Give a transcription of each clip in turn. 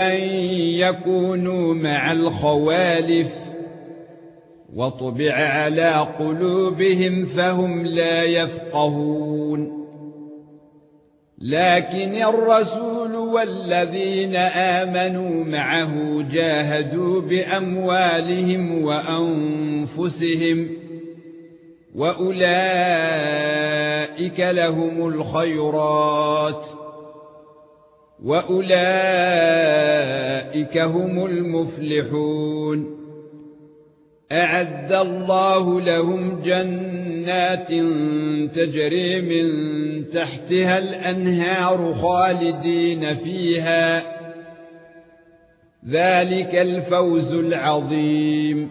أن يكونوا مع الخوالف وطبع على قلوبهم فهم لا يفقهون. لكن الرسول والذين آمنوا معه جاهدوا بأموالهم وأنفسهم وأولئك لهم الخيرات. واولئك هم المفلحون اعد الله لهم جنات تجري من تحتها الانهار خالدين فيها ذلك الفوز العظيم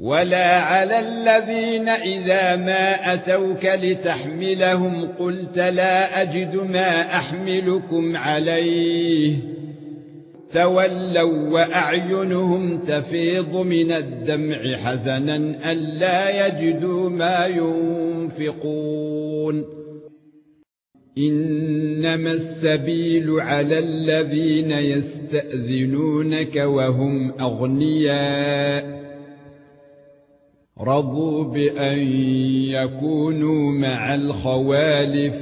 ولا على الذين اذا ما اتوك لتحملهم قلت لا اجد ما احملكم عليه تولوا واعينهم تفيض من الدمع حزنا الا يجدوا ما ينفقون انما السبيل على الذين يستأذنونك وهم اغنياء رضوا بان يكونوا مع الخوالف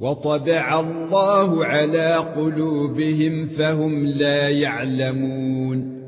وطبع الله على قلوبهم فهم لا يعلمون